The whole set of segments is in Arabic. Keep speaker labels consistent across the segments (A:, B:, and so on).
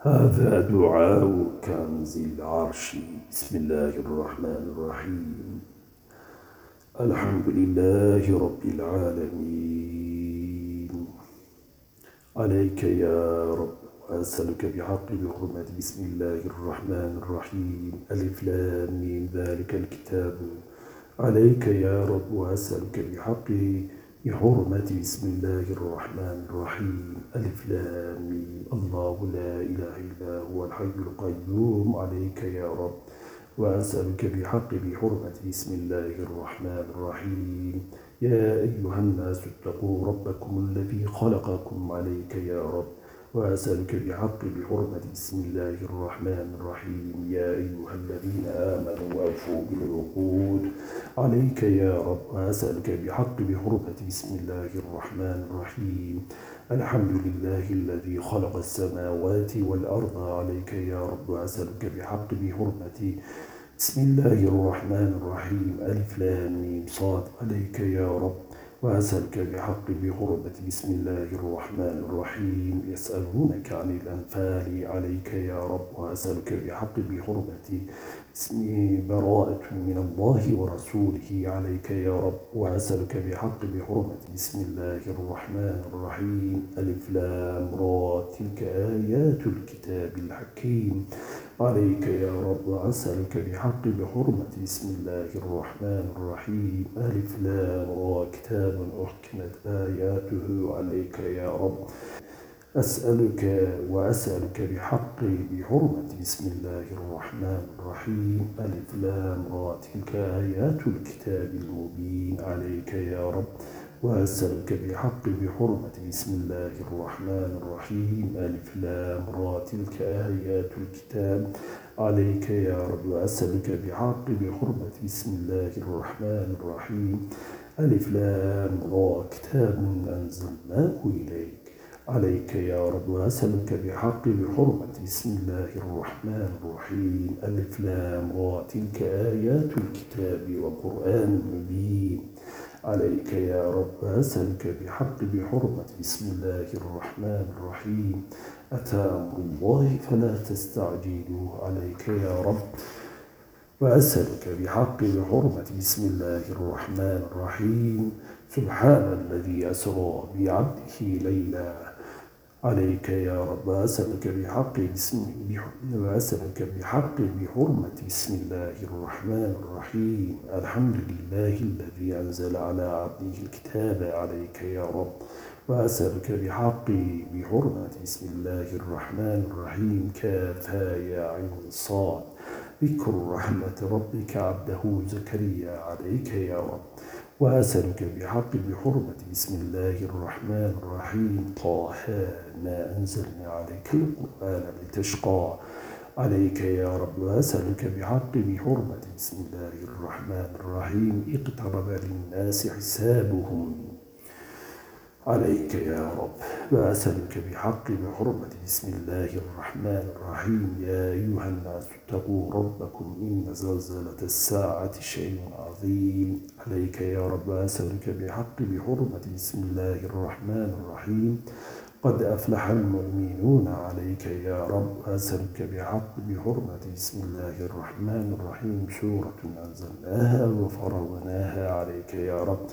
A: هذا دعاء كنز العرش. بسم الله الرحمن الرحيم. الحمد لله رب العالمين. عليك يا رب وأسألك بحق بحرمة بسم الله الرحمن الرحيم. ألف لام ذلك الكتاب. عليك يا رب وأسألك بحق بحرمة بسم الله الرحمن الرحيم. ألف لام الله لا إله إلا هو الحي القيوم. عليك يا رب. وأسألك بحق بحرمة بسم الله الرحمن الرحيم. يا أيها الناس اتقوا ربكم الذي خلقكم عليك يا رب. وأسألك بحق بحرمة بسم الله الرحمن الرحيم. يا أيها الذين آمنوا أوفوا بالعقود. عليك يا رب. وأسألك بحق بحرمة بسم الله الرحمن الرحيم. الحمد لله الذي خلق السماوات والأرض. عليك يا رب. وأسألك بحق بحرمة بسم الله الرحمن الرحيم. ألف لام صاد. عليك يا رب. وأسألك بحق بغربة بسم الله الرحمن الرحيم. يسألونك عن الأنفال عليك يا رب وأسألك بحق بغربة اسمه براءة من الله ورسوله عليك يا رب وأسألك بحق بحرمة بسم الله الرحمن الرحيم. ألف لام را تلك آيات الكتاب الحكيم. عليك يا رب وأسألك بحق بحرمة بسم الله الرحمن الرحيم. ألف لام را كتاب أحكمت آياته عليك يا رب. أسألك وأسألك بحق بحرمة بسم الله الرحمن الرحيم. ألف لام را تلك آيات الكتاب المبين عليك يا رب. وأسألك بحق بحرمة بسم الله الرحمن الرحيم. ألف لام را تلك آيات الكتاب. عليك يا رب وأسألك بحق بحرمة بسم الله الرحمن الرحيم. ألف لام را كتاب أنزلناه إليك. عليك يا رب وأسألك بحق بحرمة بسم الله الرحمن الرحيم. ألف لام را تلك آيات الكتاب وقرآن مبين. عليك يا رب أسألك بحق بحرمة. بسم الله الرحمن الرحيم. أتى أمر الله فلا تستعجلوه عليك يا رب. وأسألك بحق بحرمة. بسم الله الرحمن الرحيم. سبحان الذي أسرى بعبده ليلا عليك يا رب أسألك بحق بسم وأسألك بحق بحرمة بسم الله الرحمن الرحيم. الحمد لله الذي أنزل على عبده الكتاب عليك يا رب. وأسألك بحق بحرمة بسم الله الرحمن الرحيم. كافا يا عين صاد. ذكر رحمة ربك عبده زكريا عليك يا رب. وأسألك بحق بحرمة. بسم الله الرحمن الرحيم. طه ما أنزلنا عليك القرآن لتشقى عليك يا رب. وأسألك بحق بحرمة. بسم الله الرحمن الرحيم. اقترب للناس حسابهم. عليك يا رب. وأسألك بحق بحرمة بسم الله الرحمن الرحيم. يا أيها الناس اتقوا ربكم إن زلزلة الساعة شيء عظيم. عليك يا رب. وأسألك بحق بحرمة بسم الله الرحمن الرحيم. قد أفلح المؤمنون عليك يا رب. أسألك بحق بحرمة بسم الله الرحمن الرحيم. سورة أنزلناها وفرضناها عليك يا رب.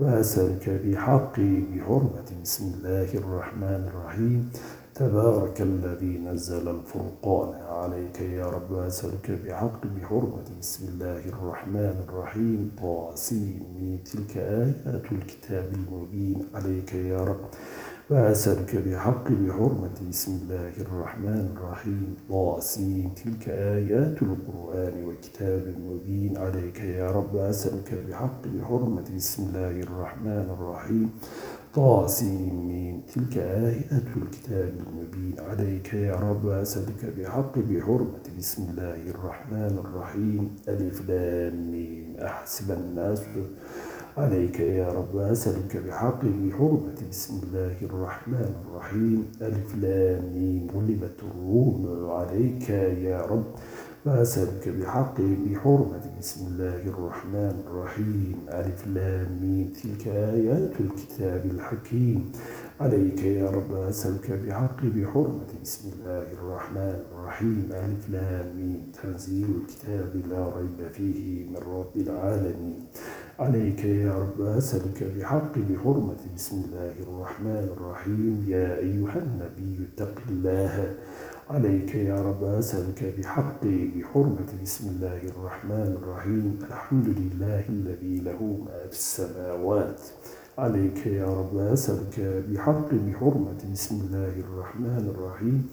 A: وأسألك بحق بحرمة. بسم الله الرحمن الرحيم. تبارك الذي نزل الفرقان عليك يا رب. وأسألك بحق بحرمة. بسم الله الرحمن الرحيم. طاسيم تلك آيات الكتاب المبين عليك يا رب. وأسألك بحق بحرمة بسم الله الرحمن الرحيم. طاسين تلك آيات القرآن وكتاب مبين عليك يا رب. أسألك بحق بحرمة بسم الله الرحمن الرحيم. طاسين تلك آيات الكتاب المبين عليك يا رب. أسألك بحق بحرمة بسم الله الرحمن الرحيم. ألف لام أحسب الناس عليك يا رب أسألك بحق حرمة بسم الله الرحمن الرحيم. ألف لام غلبت الروم عليك يا رب. وأسألك بحق بحرمة بسم الله الرحمن الرحيم. ألف لام تلك آيات الكتاب الحكيم. عليك يا رب أسألك بحق بحرمة. بسم الله الرحمن الرحيم. ألف لام تنزيل الكتاب لا ريب فيه من رب العالمين. عليك يا رب أسألك بحق بحرمة. بسم الله الرحمن الرحيم. يا أيها النبي اتق الله. عليك يا رب أسألك بحق بحرمة. بسم الله الرحمن الرحيم. الحمد لله الذي له ما في السماوات عليك يا رب أسألك بحق بحرمة. بسم الله الرحمن الرحيم.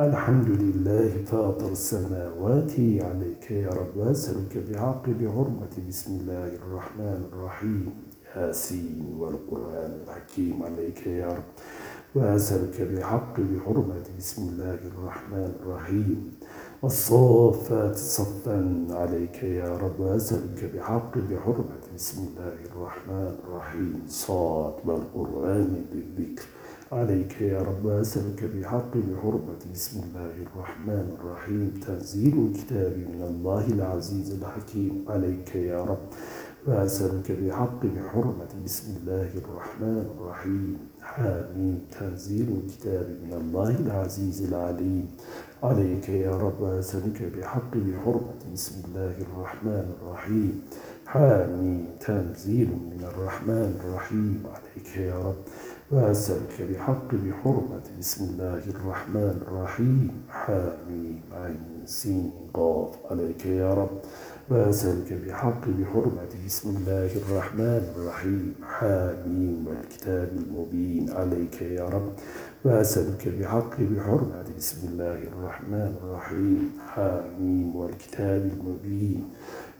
A: الحمد لله فاطر السماوات عليك يا رب أسألك بحق بحرمة. بسم الله الرحمن الرحيم. ياسين والقرآن الحكيم عليك يا رب وأسألك بحق بحرمة. بسم الله الرحمن الرحيم. والصافات صفا عليك يا رب أسألك بحق بحرمة. بسم الله الرحمن الرحيم. صاد والقرآن بالذكر. عليك يا رب أسألك بحق بحرمة. بسم الله الرحمن الرحيم. تنزيل الكتاب من الله العزيز الحكيم. عليك يا رب وأسألك بحق بحرمة. بسم الله الرحمن الرحيم. حامين تنزيل الكتاب من الله العزيز العليم. عليك يا رب أسألك بحق بحرمة بسم الله الرحمن الرحيم. حامين تنزيل من الرحمن الرحيم. عليك يا رب وأسألك بحق بحرمة بسم الله الرحمن الرحيم. حامين عين سين قاف. عليك يا رب وأسألك بحق بحرمة. بسم الله الرحمن الرحيم. حاميم والكتاب المبين عليك يا رب. وأسألك بحق بحرمة. بسم الله الرحمن الرحيم. حاميم والكتاب المبين.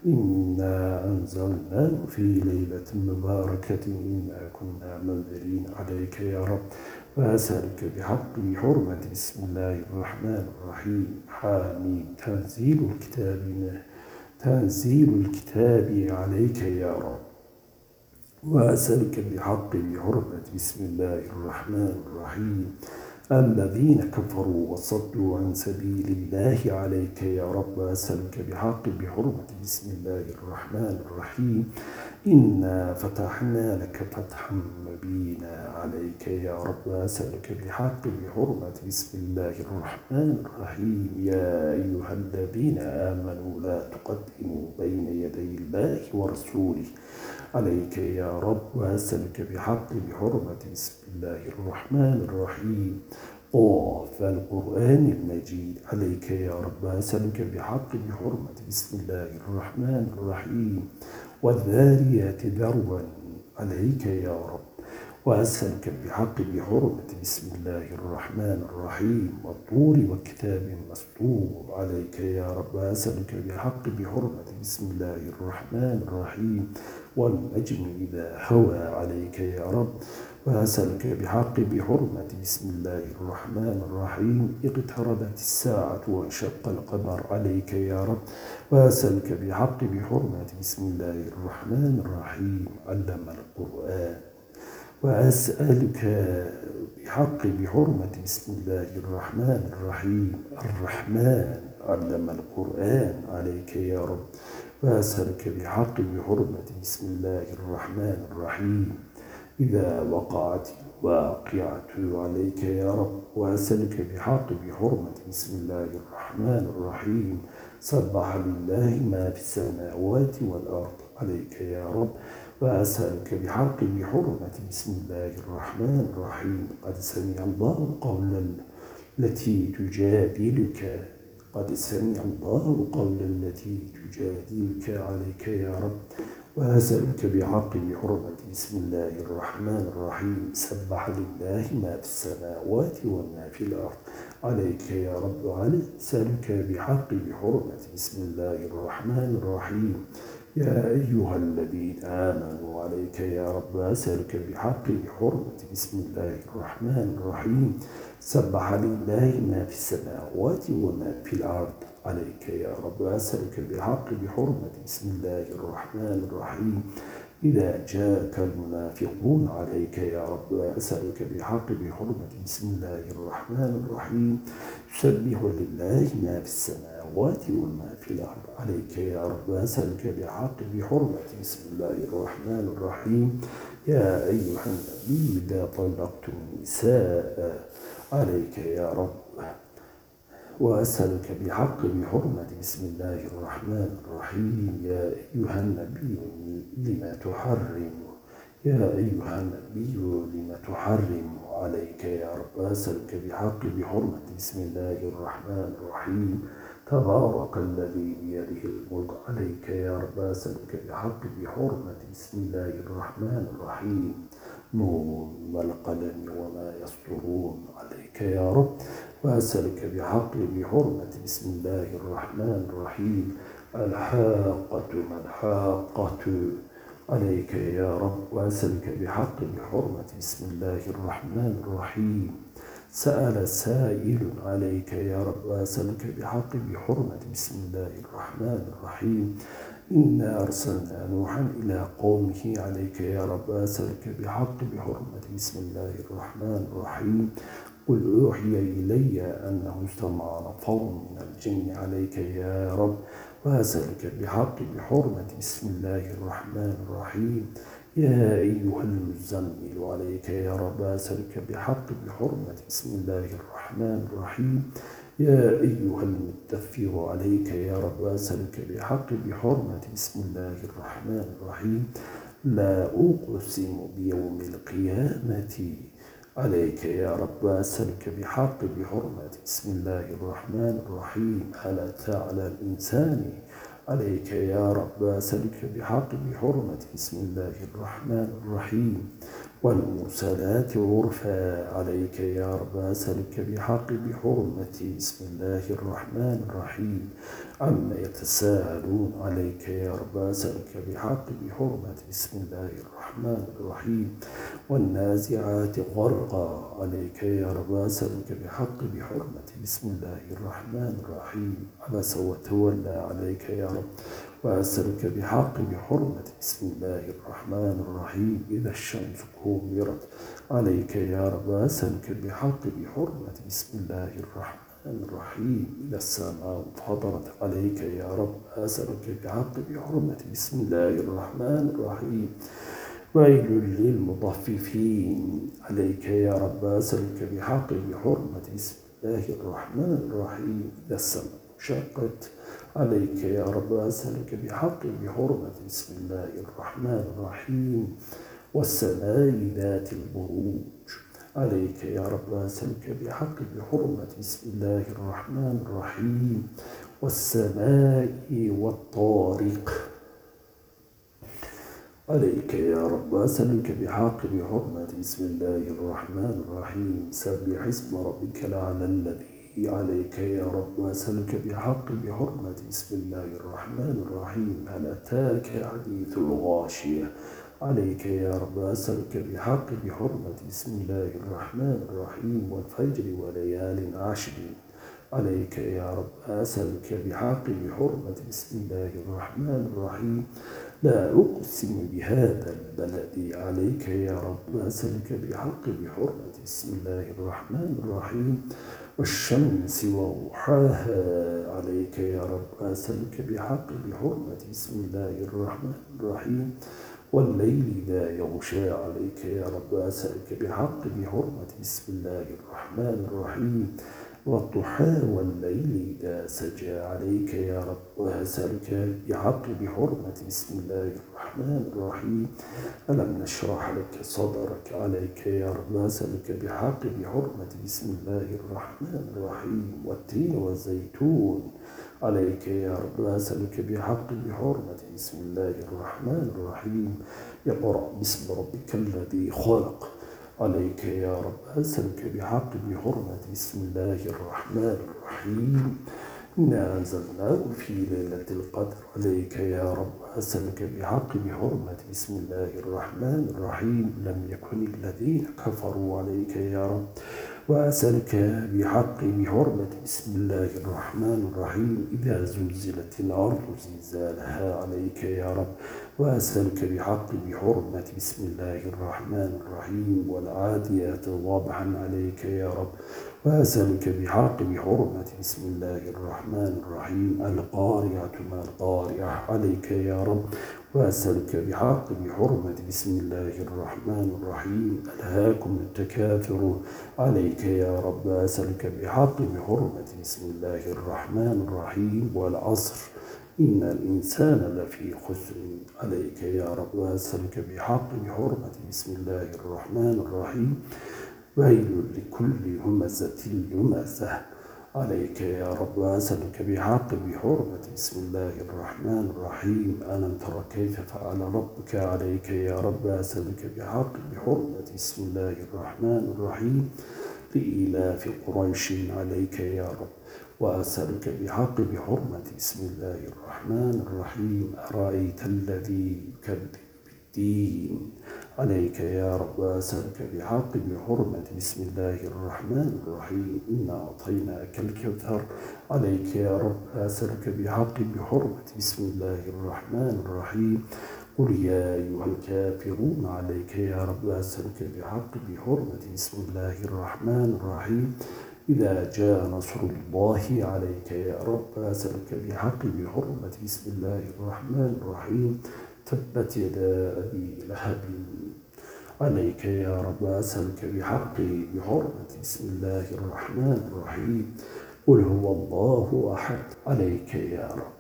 A: إنا أنزلناه في ليلة مباركة. إنا كنا منذرين عليك يا رب. وأسألك بحق بحرمة. بسم الله الرحمن الرحيم. حاميم. تنزيل الكتاب منه تنزيل الكتاب عليك يا رب. وأسألك بحق بحرمة بسم الله الرحمن الرحيم. الذين كفروا وصدوا عن سبيل الله عليك يا رب أسألك بحق بحرمة بسم الله الرحمن الرحيم. إنا فتحنا لك فتحا مبينا عليك يا رب. أسألك بحق بحرمة بسم الله الرحمن الرحيم. يا أيها الذين آمنوا لا تقدموا بين يدي الله ورسوله عليك يا رب. وأسألك بحق بحرمة بسم الله الرحمن الرحيم. طاف القرآن المجيد. عليك يا رب. أسألك بحق بحرمة بسم الله الرحمن الرحيم. والذاريات ذروا عليك يا رب. وأسألك بحق بحرمة بسم الله الرحمن الرحيم والطور وكتاب مسطور عليك يا رب. أسألك بحق بحرمة بسم الله الرحمن الرحيم والنجم إذا هوى عليك يا رب. وأسألك بحق بحرمة. بسم الله الرحمن الرحيم. اقتربت الساعة وانشق القمر عليك يا رب. وأسألك بحق بحرمة. بسم الله الرحمن الرحيم. علم القرآن. وأسألك بحق بحرمة. بسم الله الرحمن الرحيم. الرحمن. علم القرآن عليك يا رب. وأسألك بحق بحرمة. بسم الله الرحمن الرحيم. إذا وقعت الواقعة عليك يا رب وأسألك بحق بحرمة. بسم الله الرحمن الرحيم. سبح لله ما في السماوات والأرض عليك يا رب وأسألك بحق بحرمة. بسم الله الرحمن الرحيم. قد سمع الله قولا التي تجادلك. قد سمع الله قول التي تجادلك عليك يا رب. وأسألك بحق بحرمة بسم الله الرحمن الرحيم. سبح لله ما في السماوات وما في الأرض. عليك يا رب علي أسألك بحق بحرمة بسم الله الرحمن الرحيم. يا أيها الذين آمنوا عليك يا رب أسألك بحق بحرمة بسم الله الرحمن الرحيم. سبح لله ما في السماوات وما في الأرض. عليك يا رب. أسألك بحق بحرمة. بسم الله الرحمن الرحيم. إذا جاءك المنافقون عليك يا رب أسألك بحق بحرمة. بسم الله الرحمن الرحيم. سبح لله ما في السماوات وما في الأرض. عليك يا رب أسألك بحق بحرمة. بسم الله الرحمن الرحيم. يا أيها النبي إذا طلقتم النساء عليك يا رب وأسألك بحق بحرمة بسم الله الرحمن الرحيم. يا أيها النبي لما تحرم. يا أيها النبي لما تحرم عليك يا رب. أسألك بحق بحرمة بسم الله الرحمن الرحيم. تبارك الذي بيده الملك عليك يا رب. أسألك بحق بحرمة بسم الله الرحمن الرحيم. نون والقلم وما يسطرون عليك يا رب. وأسألك بحق بحرمة بسم الله الرحمن الرحيم. الحاقة ما الحاقة عليك يا رب. وأسألك بحق بحرمة بسم الله الرحمن الرحيم. سأل سائل عليك يا رب. وأسألك بحق بحرمة بسم الله الرحمن الرحيم. إنا أرسلنا نوحا إلى قومه عليك يا رب. أسألك بحق بحرمة بسم الله الرحمن الرحيم. قل أوحي إلي أنه استمع نفر من الجن عليك يا رب وأسألك بحق بحرمة. بسم الله الرحمن الرحيم. يا أيها المزمل عليك يا رب أسألك بحق بحرمة. بسم الله الرحمن الرحيم. يا أيها المدثر عليك يا رب أسألك بحق بحرمة. بسم الله الرحمن الرحيم. لا أقسم بيوم القيامة عليك يا رب أسألك بحق بحرمة بسم الله الرحمن الرحيم. هل أتى على الإنسان؟ عليك يا رب أسألك بحق بحرمة بسم الله الرحمن الرحيم. والمرسلات عرفا عليك يا رب أسألك بحق بحرمة. بسم الله الرحمن الرحيم. عما يتساءلون عليك يا رب أسألك بحق بحرمة. بسم الله الرحمن الرحيم. والنازعات غرقا عليك يا رب أسألك بحق بحرمة. بسم الله الرحمن الرحيم. عبس وتولى عليك يا رب. وأسألك بحق بحرمة بسم الله الرحمن الرحيم. إذا الشمس كورت عليك يا رب أسألك بحق بحرمة بسم الله الرحمن الرحيم. إذا السماء انفطرت عليك يا رب أسألك بحق بحرمة بسم الله الرحمن الرحيم. ويل للمطففين عليك يا رب أسألك بحق بحرمة بسم الله الرحمن الرحيم. إذا السماء شقت عليك يا رب أسألك بحق بحرمة بسم الله الرحمن الرحيم والسماء ذات البروج. عليك يا رب أسألك بحق بحرمة بسم الله الرحمن الرحيم والسماء والطارق. عليك يا رب أسألك بحق بحرمة بسم الله الرحمن الرحيم. سبح اسم ربك الأعلى الذي عليك يا رب وأسألك بحق بحرمة. بسم الله الرحمن الرحيم. هل أتاك حديث الغاشية؟ عليك يا رب أسألك بحق بحرمة. بسم الله الرحمن الرحيم. والفجر وليال عشر. عليك يا رب أسألك بحق بحرمة. بسم الله الرحمن الرحيم. لا أقسم بهذا البلد. عليك يا رب أسألك بحق بحرمة. بسم الله الرحمن الرحيم. والشمس وضحاها عليك يا رب. أسألك بحق بحرمة. بسم الله الرحمن الرحيم. والليل لا يغشى عليك يا رب. أسألك بحق بحرمة. بسم الله الرحمن الرحيم. والضحى والليل إذا سجى عليك يا رب وأسألك بحق بحرمة بسم الله الرحمن الرحيم. ألم نشرح لك صدرك عليك يا رب أسألك بحق بحرمة بسم الله الرحمن الرحيم. والتين والزيتون عليك يا رب أسألك بحق بحرمة بسم الله الرحمن الرحيم. يقرأ باسم ربك الذي خلق. عليك يا رب. أسألك بحق بحرمة. بسم الله الرحمن الرحيم. إنا أنزلناه في ليلة القدر. عليك يا رب. أسألك بحق بحرمة. بسم الله الرحمن الرحيم. لم يكن الذين كفروا عليك يا رب. وأسألك بحق بحرمة. بسم الله الرحمن الرحيم. إذا زلزلت الأرض زلزالها عليك يا رب. وأسألك بحق بحرمة بسم الله الرحمن الرحيم والعاديات ضبحا عليك يا رب. وأسألك بحق بحرمة بسم الله الرحمن الرحيم القارعة ما القارعة عليك يا رب. وأسألك بحق بحرمة بسم الله الرحمن الرحيم ألهاكم التكاثر عليك يا رب. وأسألك بحق بحرمة بسم الله الرحمن الرحيم والعصر إن الإنسان لفي خسر عليك يا رب. وأسألك بحق بحرمة. بسم الله الرحمن الرحيم. ويل لكل همزة لمزة عليك يا رب. وأسألك بحق بحرمة. بسم الله الرحمن الرحيم. ألم تر كيف فعل ربك عليك يا رب؟ وأسألك بحق بحرمة. بسم الله الرحمن الرحيم. لإلاف قريش عليك يا رب. وأسألك بحق بحرمة بسم الله الرحمن الرحيم. أرأيت الذي يكذب الدين عليك يا رب. أسألك بحق بحرمة بسم الله الرحمن الرحيم. إنا أعطيناك الكوثر. عليك يا رب. أسألك بحق بحرمة بسم الله الرحمن الرحيم. قل يا أيها الكافرون. عليك يا رب. أسألك بحق بحرمة بسم الله الرحمن الرحيم. إذا جاء نصر الله عليك يا رب أسألك بحق بحرمة. بسم الله الرحمن الرحيم. تبت يدا أبي لهب عليك يا رب أسألك بحقي بحرمة. بسم الله الرحمن الرحيم. قل هو الله أحد عليك يا رب.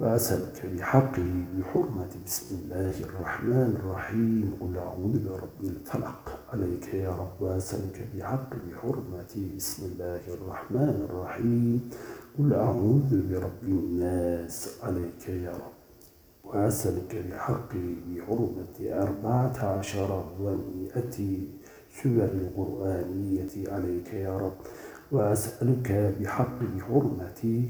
A: وأسألك بحقي بحرمة بسم الله الرحمن الرحيم. قل أعوذ برب الفلق. عليك يا رب وأسألك بحق بحرمة بسم الله الرحمن الرحيم. قل أعوذ برب الناس. عليك يا رب وأسألك بحق بحرمة أربعة عشر ومئة سور القرآنية. عليك يا رب وأسألك بحق بحرمة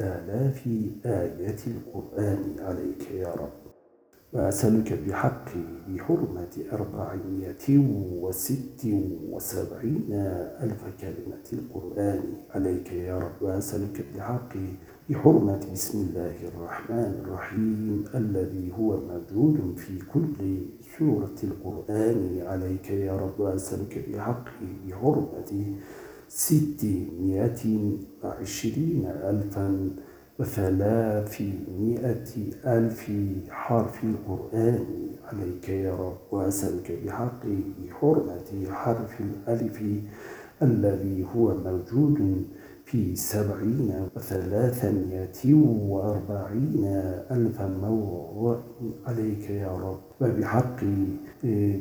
A: آلاف آيات القرآن عليك يا رب. وأسألك بحق بحرمة أربعمائة وست وسبعين ألف كلمة القرآن عليك يا رب. وأسألك بحق بحرمة بسم الله الرحمن الرحيم الذي هو موجود في كل سورة القرآن عليك يا رب. وأسألك بحق بحرمة ستمائة وعشرين ألفا وثلاثمائة ألف حرف القرآن عليك يا رب وأسألك بحق بحرمة حرف الألف الذي هو موجود في سبعين وثلاثمائة وأربعين ألف موضوع عليك يا رب. وبحق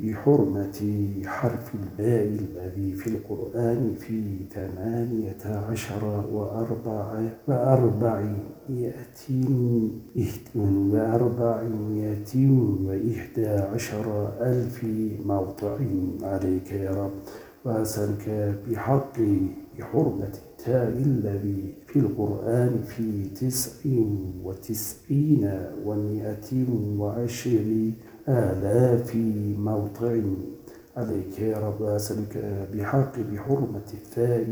A: بحرمة حرف الباء الذي في القرآن في ثمانية عشر وأربع وأربعمائة وأربعمائة وإحدى عشر ألف موضع عليك يا رب. وأسألك بحق بحرمة التاء الذي في القرآن في تسع وتسعين ومائة آلاف موضع عليك يا رب أسألك بحق بحرمة الثاء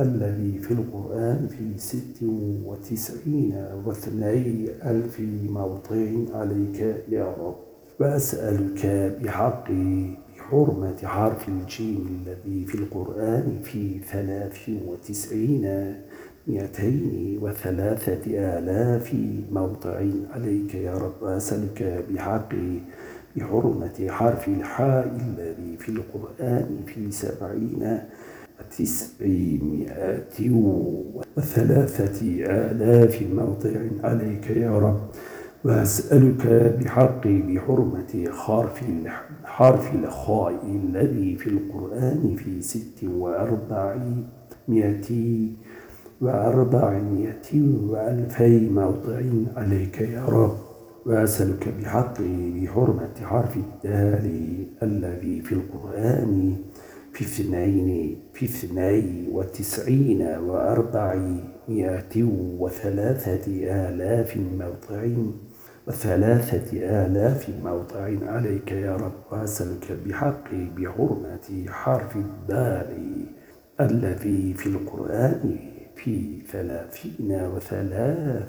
A: الذي في القرآن في ست وتسعين واثني ألف موضع عليك يا رب. وأسألك بحق حرمة حرف الجيم الذي في القرآن في ثلاث وتسعين مئتين وثلاثة آلاف موضع عليك يا رب أسألك بحق بحرمة حرف الحاء الذي في القرآن في سبعين وتسعمائة وثلاثة آلاف موضع عليك يا رب وأسألك بحق بحرمة حرف حرف الخاء الذي في القرآن في ست وأربعمائة وأربعمائة وألفي موضع عليك يا رب وأسألك بحق بحرمة حرف الدال الذي في القرآن في اثنين في اثنين وتسعين وأربعمائة وثلاثة آلاف موضع وثلاثة آلاف موضع عليك يا رب وأسألك بحق بحرمة حرف الدال الذي في القرآن. في ثلاثين وثلاثمائة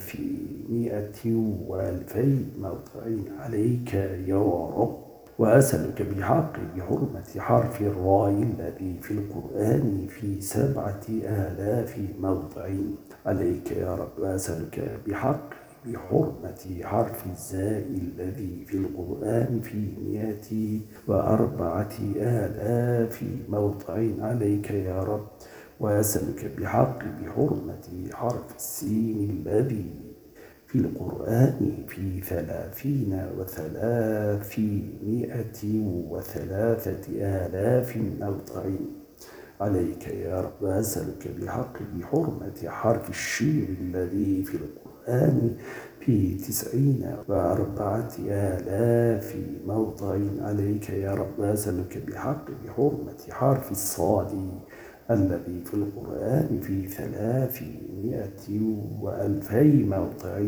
A: وألفي موضع عليك يا رب. وأسألك بحق بحرمة حرف الراء الذي في القرآن في سبعة آلاف موضع عليك يا رب. وأسألك بحق بحرمة حرف الزاء الذي في القرآن في مئة وأربعة آلاف موضع عليك يا رب. وأسألك بحق بحرمة حرف السين الذي في القرآن في ثلاثين وثلاثمائة وثلاثة آلاف موضع عليك يا رب أسألك بحق بحرمة حرف الشير الذي في القرآن في تسعين وأربعة آلاف موضع عليك يا رب أسألك بحق بحرمة حرف الصاد الذي في القرآن في ثلاثمائة وألفي موضع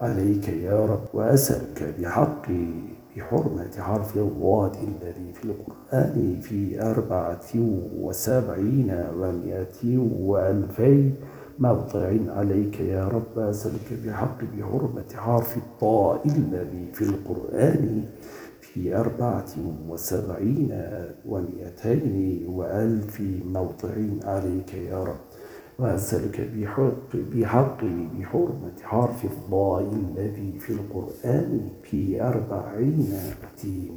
A: عليك يا رب وأسألك بحق بحرمة حرف الضاد الذي في القرآن في أربعة وسبعين ومائة وألفي موضع عليك يا رب أسألك بحق بحرمة حرف الطاء الذي في القرآن في أربعة وسبعين ومئتين وألف موضع عليك يا رب. وأسألك بحق, بحق بحرمة حرف الضاء الذي في القرآن في أربعين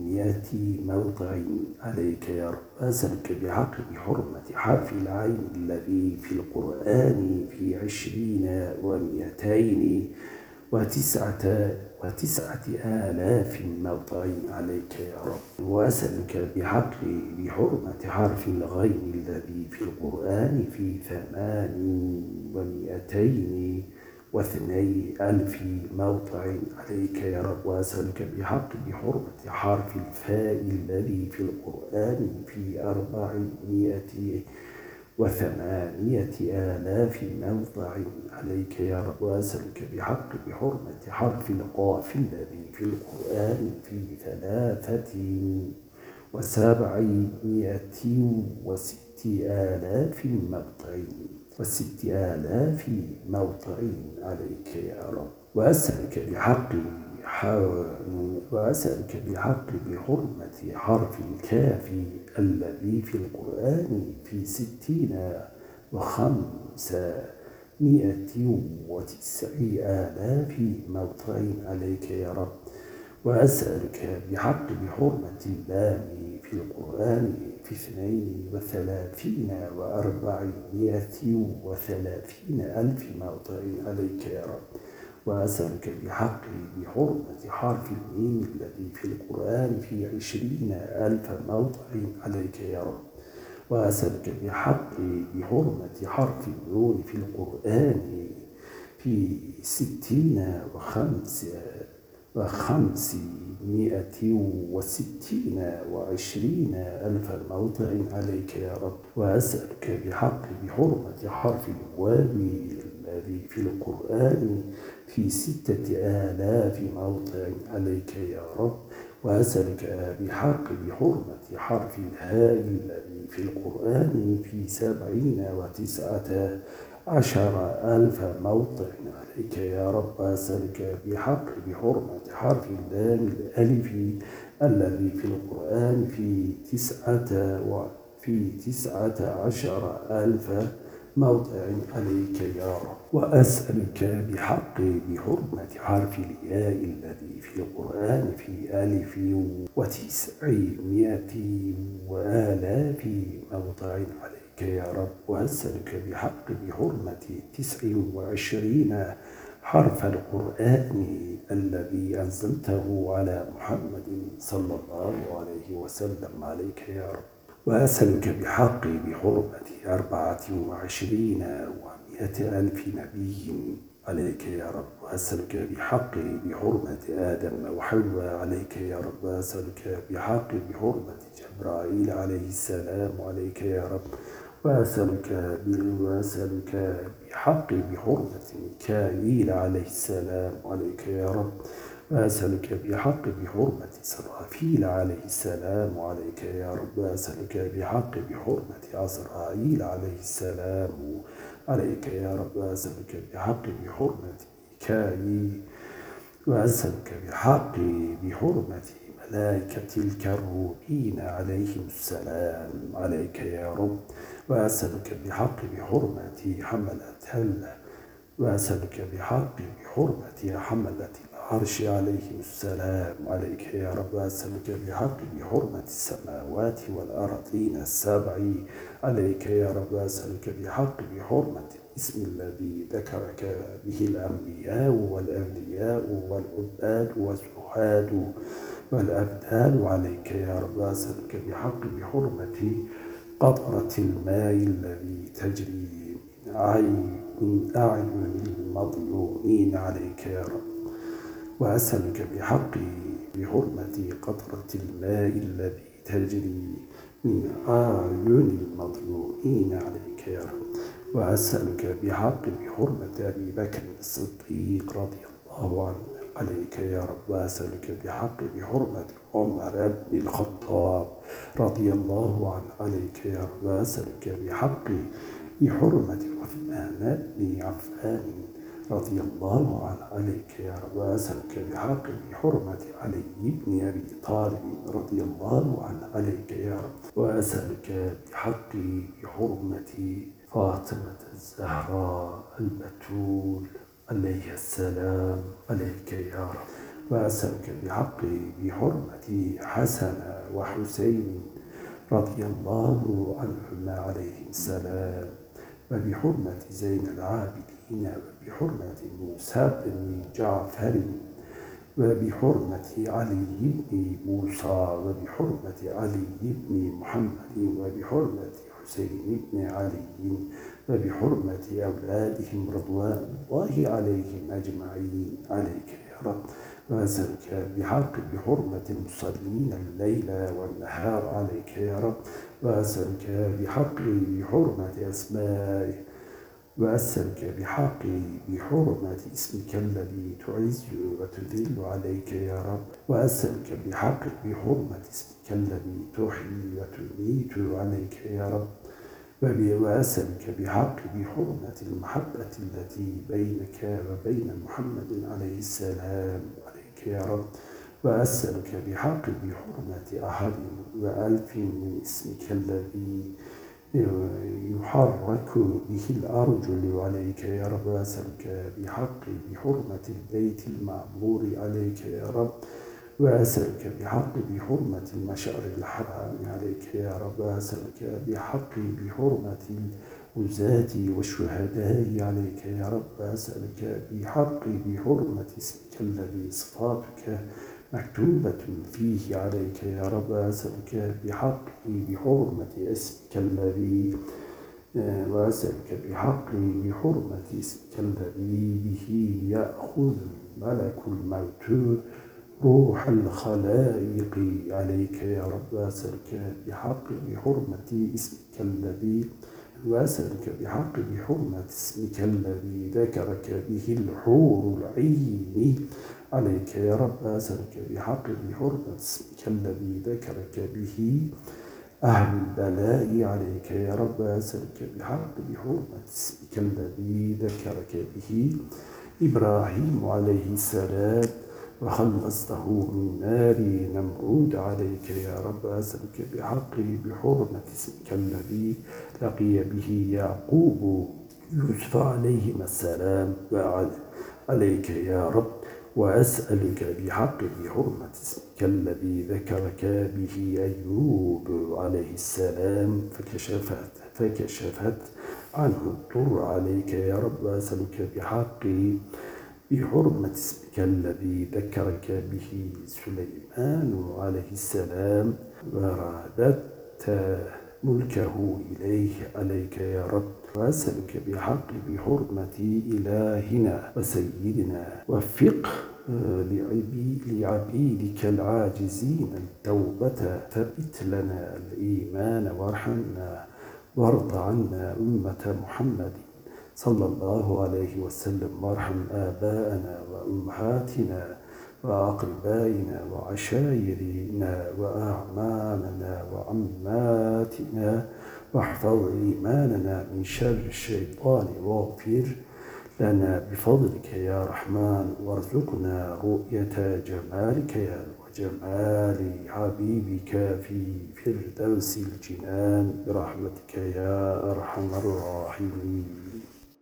A: مئة موضع عليك يا رب. أسألك بحق بحرمة حرف العين الذي في القرآن في عشرين ومئتين وتسعة, وتسعة آلاف موضع عليك يا رب. وأسألك بحق بحرمة حرف الغين الذي في القرآن في ثمان ومئتين واثني ألف موضع عليك يا رب. وأسألك بحق بحرمة حرف الفاء الذي في القرآن في أربعمائة وثمانية آلاف موضع عليك يا رب وأسألك بحق بحرمة حرف القاف الذي في القرآن في ثلاثة وسبعمائة وست آلاف موضع وست آلاف موضع عليك يا رب وأسألك بحق وأسألك بحق بحرمة حرف الكاف الذي في القرآن في ستين وخمسة مئة وتسع آلاف موضع عليك يا رب. وأسألك بحق بحرمة اللام في القرآن في اثنين وثلاثين وأربعمائة وثلاثين ألف موضع عليك يا رب. وأسألك بحق بحرمة حرف الميم الذي في القرآن في عشرين ألف موضع عليك يا رب. وأسألك بحق بحرمة حرف النون في القرآن في ستين وخمس وخمسمائة وستين وعشرين ألف موضع عليك يا رب. وأسألك بحق بحرمة حرف الواو الذي في القرآن في ستة آلاف موضع عليك يا رب وأسألك بحق بحرمة حرف الهاء الذي في القرآن في سبعين وتسعة عشر ألف موضع عليك يا رب. أسألك بحق بحرمة حرف اللام الألف الذي في القرآن في تسعة وفي تسعة عشر ألف موضع عليك يا رب. وأسألك بحق بحرمة حرف الياء الذي في القرآن في ألف وتسعمائة وآلاف موضع عليك يا رب. وأسألك بحق بحرمة تسع وعشرين حرف القرآن الذي أنزلته على محمد صلى الله عليه وسلم عليك يا رب. وأسألك بحقي بحرمة أربعة وعشرين ومائة ألف نبي. عليك يا رب وأسألك بحقي بحرمة آدم وحواء عليك يا رب وأسألك بحقي بحرمة جبرائيل عليه السلام. عليك يا رب وأسألك وأسألك بحقي بحرمة ميكائيل عليه السلام. عليك يا رب وأسألك بحق بحرمة إسرافيل عليه السلام عليك يا رب. أسألك بحق بحرمة عزرائيل عليه السلام عليك يا رب. أسألك بحق بحرمة ميكائيل. وأسألك بحق بحرمة والملائكة الكروبين عليهم السلام عليك يا رب. وأسألك بحق بحرمة حملة وأسألك بحق بحرمة حملة العرش عليهم السلام عليك يا رب أسألك بحق بحرمة السماوات والأرضين السبع. عليك يا رب أسألك بحق بحرمة الاسم الذي ذكرك به الأنبياء والأولياء والعباد والزهاد والأبدال عليك يا رب أسألك بحق بحرمة قطرة الماء الذي تجري من أعين المظلومين. عليك يا رب. وأسألك بحق بحرمة قطرة الماء الذي تجري من أعين المظلومين عليك يا رب. وأسألك بحق بحرمة أبي بكر الصديق رضي الله عنه عليك يا رب. وأسألك بحق بحرمة عمر بن الخطاب رضي الله عنه عليك يا رب. وأسألك بحق بحرمة عثمان بن عفان رضي الله عنه عليك يا رب وأسألك بحق بحرمة علي بن أبي طالب رضي الله عنه عليك يا رب وأسألك بحق بحرمة فاطمة الزهراء البتول عليه السلام عليك يا رب وأسألك بحق بحرمة حسن وحسين رضي الله عنهما عليهم السلام وبحرمة زين العابدين وبحرمة موسى بن جعفر وبحرمة علي بن موسى وبحرمة علي بن محمد وبحرمة حسين بن علي وبحرمة أولادهم رضوان الله عليهم أجمعين. عليك يا رب. وأسألك بحق بحرمة المصلين الليل والنهار. عليك يا رب. وأسألك بحق بحرمة أسمائه وأسألك بحق بحرمة اسمك الذي تعز وتذل عليك يا رب. وأسألك بحق بحرمة اسمك الذي تحيي وتميت عليك يا رب. وأسألك بحق بحرمة المحبة التي بينك وبين محمد عليه السلام عليك يا رب. وأسألك بحق بحرمة أحد وألف من اسمك الذي يحرك به الأرجل عليك يا رب وأسألك بحق بحرمة البيت المعمور عليك يا رب وأسألك بحق بحرمة المشعر الحرام عليك يا رب وأسألك بحق بحرمة الوزاة والشهداء عليك يا رب أسألك بحق بحرمة اسمك الذي صفاتك مكتوبة فيه عليك يا رب أسألك بحق بحرمة اسمك الذي وأسألك بحق بحرمة اسمك الذي به يأخذ ملك الموت روح الخلائق عليك يا رب. أسألك بحق بحرمة اسمك الذي وأسألك بحق بحرمة اسمك الذي ذكرك به الحور العين. عليك يا رب أسألك بحق بحرمة اسمك الذي ذكرك به أهل البلاء. عليك يا رب أسألك بحق بحرمة اسمك الذي ذكرك به إبراهيم عليه السلام. وخلصته من نار نمرود عليك يا رب؟ أسألك بحق بحرمة اسمك الذي لقي به يعقوب يوسف عليهما السلام وعليك يا رب. وأسألك بحق بحرمة اسمك الذي ذكرك به أيوب عليه السلام. فكشفت فكشفت عنه الضر عليك يا رب. أسألك بحق بحرمة اسمك الذي ذكرك به سليمان عليه السلام ورادت ملكه إليه عليك يا رب. وأسألك بحق بحرمة إلهنا وسيدنا وفق لعبيدك العاجزين التوبة. ثبت لنا الإيمان وارحمنا وارض عنا أمة محمد. صلى الله عليه وسلم وارحم آباءنا وأمهاتنا وأقربائنا وعشائرنا وأعمامنا وعماتنا واحفظ إيماننا من شر الشيطان واغفر لنا بفضلك يا رحمن وارزقنا رؤية جمالك يا جمال حبيبك في فردوس الجنان برحمتك يا أرحم الراحمين.